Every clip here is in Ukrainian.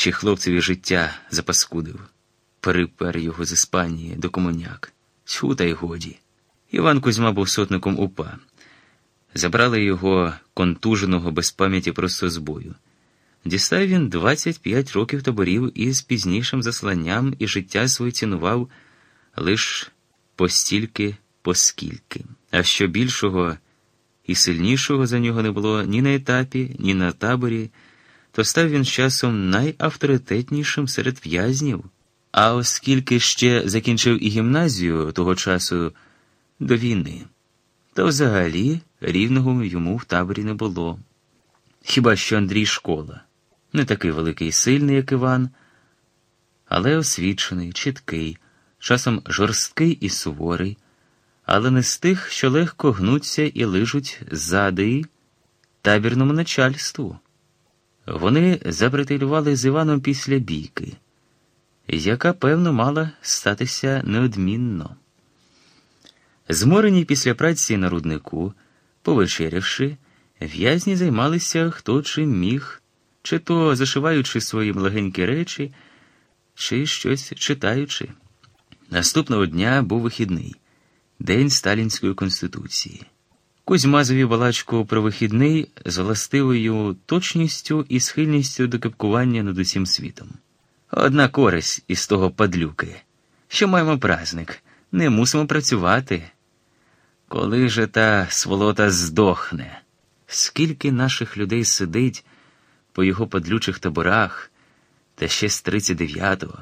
ще хлопцеві життя запаскудив, припер його з Іспанії до комуняк. Тьфу, та й годі. Іван Кузьма був сотником УПА. Забрали його контуженого без пам'яті просто з бою. Дістав він 25 років таборів і з пізнішим засланням і життя своє цінував лиш постільки, поскільки. А що більшого і сильнішого за нього не було ні на етапі, ні на таборі, то став він з часом найавторитетнішим серед в'язнів. А оскільки ще закінчив і гімназію того часу до війни, то взагалі рівного йому в таборі не було. Хіба що Андрій школа, не такий великий і сильний, як Іван, але освічений, чіткий, часом жорсткий і суворий, але не з тих, що легко гнуться і лижуть ззади табірному начальству. Вони забрателювали з Іваном після бійки, яка, певно, мала статися неодмінно. Зморені після праці на руднику, повечерявши, в'язні займалися хто чим міг, чи то зашиваючи свої легенькі речі, чи щось читаючи. Наступного дня був вихідний день Сталінської конституції. Кузьма завів балачку про вихідний з властивою точністю і схильністю до кипкування над усім світом. Одна користь із того падлюки, що маємо праздник, не мусимо працювати. Коли же та сволота здохне, скільки наших людей сидить по його падлючих таборах, та ще з 39-го,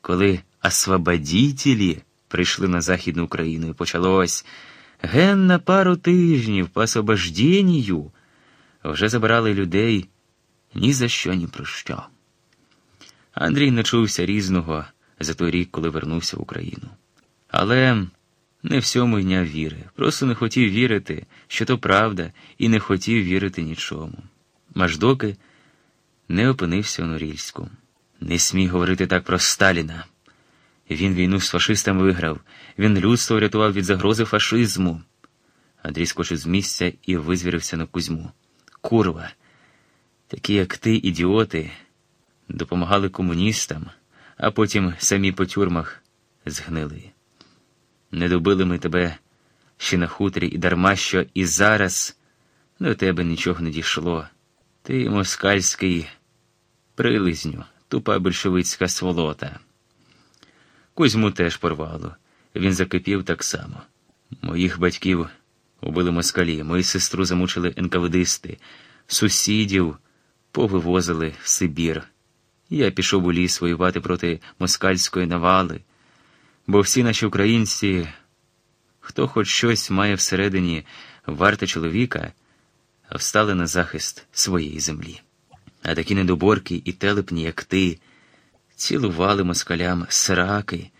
коли освободітелі прийшли на Західну Україну і почалось ген на пару тижнів по освобожденню, вже забирали людей ні за що, ні про що. Андрій не чувся різного за той рік, коли вернувся в Україну. Але не всьому йняв віри. Просто не хотів вірити, що то правда, і не хотів вірити нічому. Аж доки не опинився у Норільську. Не смій говорити так про Сталіна. Він війну з фашистами виграв, він людство врятував від загрози фашизму. Андрій скочив з місця і визвірився на Кузьму. Курва, такі, як ти, ідіоти, допомагали комуністам, а потім самі по тюрмах згнили. Не добили ми тебе ще на хуторі і дарма що і зараз до тебе нічого не дійшло. Ти москальський прилизню, тупа большевицька сволота. Кузьму теж порвало. Він закипів так само. Моїх батьків убили москалі, мою сестру замучили енкаведисти, сусідів повивозили в Сибір. Я пішов у ліс воювати проти москальської навали, бо всі наші українці, хто хоч щось має всередині варте чоловіка, встали на захист своєї землі. А такі недоборки і телепні, як ти, цілували москалям сраки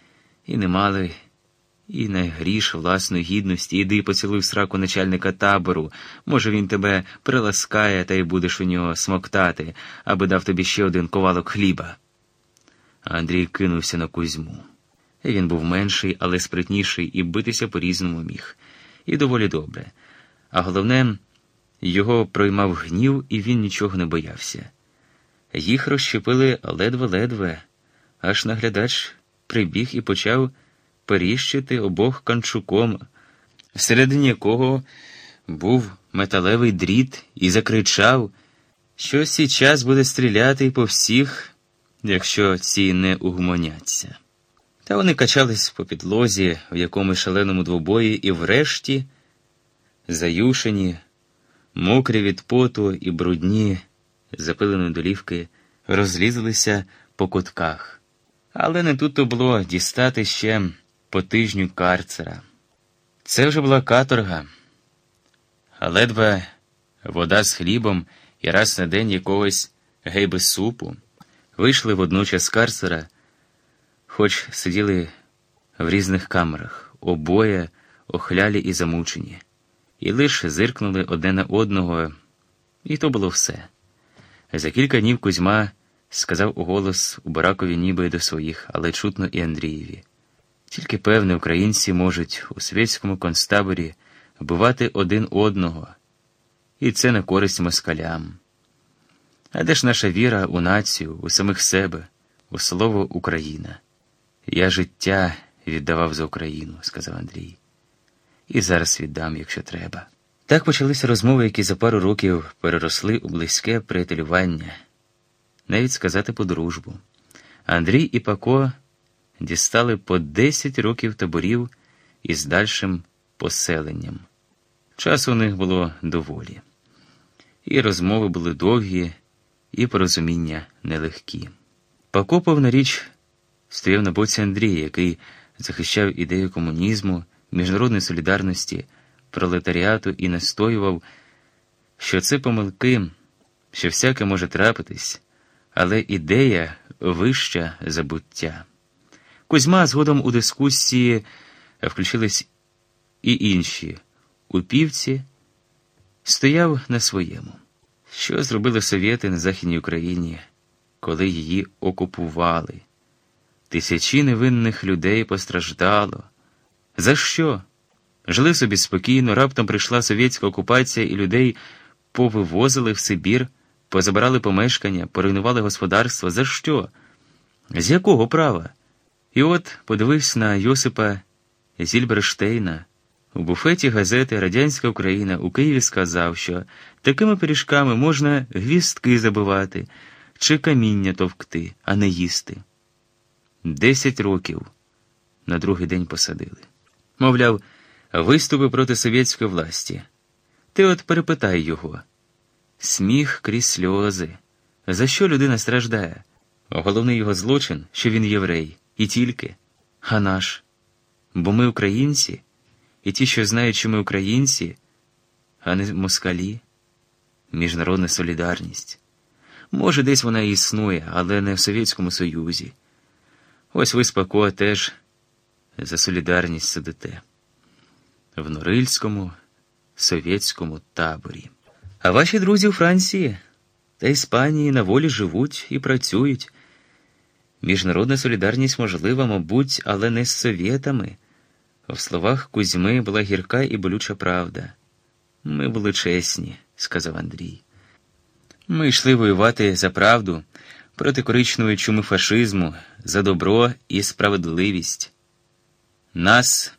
і не мали і не гріш власної гідності, іди поцілуй сраку начальника табору. Може, він тебе приласкає, та й будеш у нього смоктати, аби дав тобі ще один ковалок хліба. Андрій кинувся на Кузьму. Він був менший, але спритніший, і битися по-різному міг. І доволі добре. А головне, його проймав гнів, і він нічого не боявся. Їх розщепили ледве-ледве, аж наглядач прибіг і почав періщити обох канчуком, всередині якого був металевий дріт, і закричав, що сій час буде стріляти по всіх, якщо ці не угомоняться. Та вони качались по підлозі в якомусь шаленому двобої і врешті, заюшені, мокрі від поту і брудні, запиленої долівки, розлізлися по кутках. Але не тут то було дістати ще по тижню карцера. Це вже була каторга, ледве вода з хлібом і раз на день якогось гейби супу вийшли водночас з карцера, хоч сиділи в різних камерах, обоє охлялі і замучені, і лише зиркнули одне на одного, і то було все. За кілька днів Кузьма сказав уголос у баракові ніби до своїх, але чутно і Андрієві. Тільки певне, українці можуть у світському концтаборі вбивати один одного, і це на користь москалям. А де ж наша віра у націю, у самих себе, у слово Україна? Я життя віддавав за Україну, сказав Андрій. І зараз віддам, якщо треба. Так почалися розмови, які за пару років переросли у близьке приятелювання, навіть сказати по дружбу. Андрій і Пако дістали по 10 років таборів із дальшим поселенням. Часу у них було доволі. І розмови були довгі, і порозуміння нелегкі. Пако, повна річ, стояв на боці Андрія, який захищав ідею комунізму, міжнародної солідарності, пролетаріату і настоював, що це помилки, що всяке може трапитись, але ідея вища забуття. Кузьма згодом у дискусії включились і інші. У півці стояв на своєму. Що зробили совєти на Західній Україні, коли її окупували? Тисячі невинних людей постраждало. За що? Жили собі спокійно, раптом прийшла совєтська окупація, і людей повивозили в Сибір, позабирали помешкання, поруйнували господарство. За що? З якого права? І от подивись на Йосипа Зільберштейна. У буфеті газети Радянська Україна у Києві сказав, що такими пиріжками можна гвістки забивати чи каміння товкти, а не їсти. Десять років на другий день посадили. Мовляв, виступи проти совєтської власті. Ти от перепитай його. Сміх крізь сльози. За що людина страждає? Головний його злочин, що він єврей, і тільки, а наш. Бо ми українці, і ті, що знають, що ми українці, а не москалі, міжнародна солідарність. Може, десь вона існує, але не в Совєтському Союзі. Ось ви спако теж за солідарність сидите в Норильському совєтському таборі. А ваші друзі у Франції та Іспанії на волі живуть і працюють. Міжнародна солідарність можлива, мабуть, але не з совєтами. В словах Кузьми була гірка і болюча правда. Ми були чесні, сказав Андрій. Ми йшли воювати за правду проти коричневої чуми фашизму, за добро і справедливість. Нас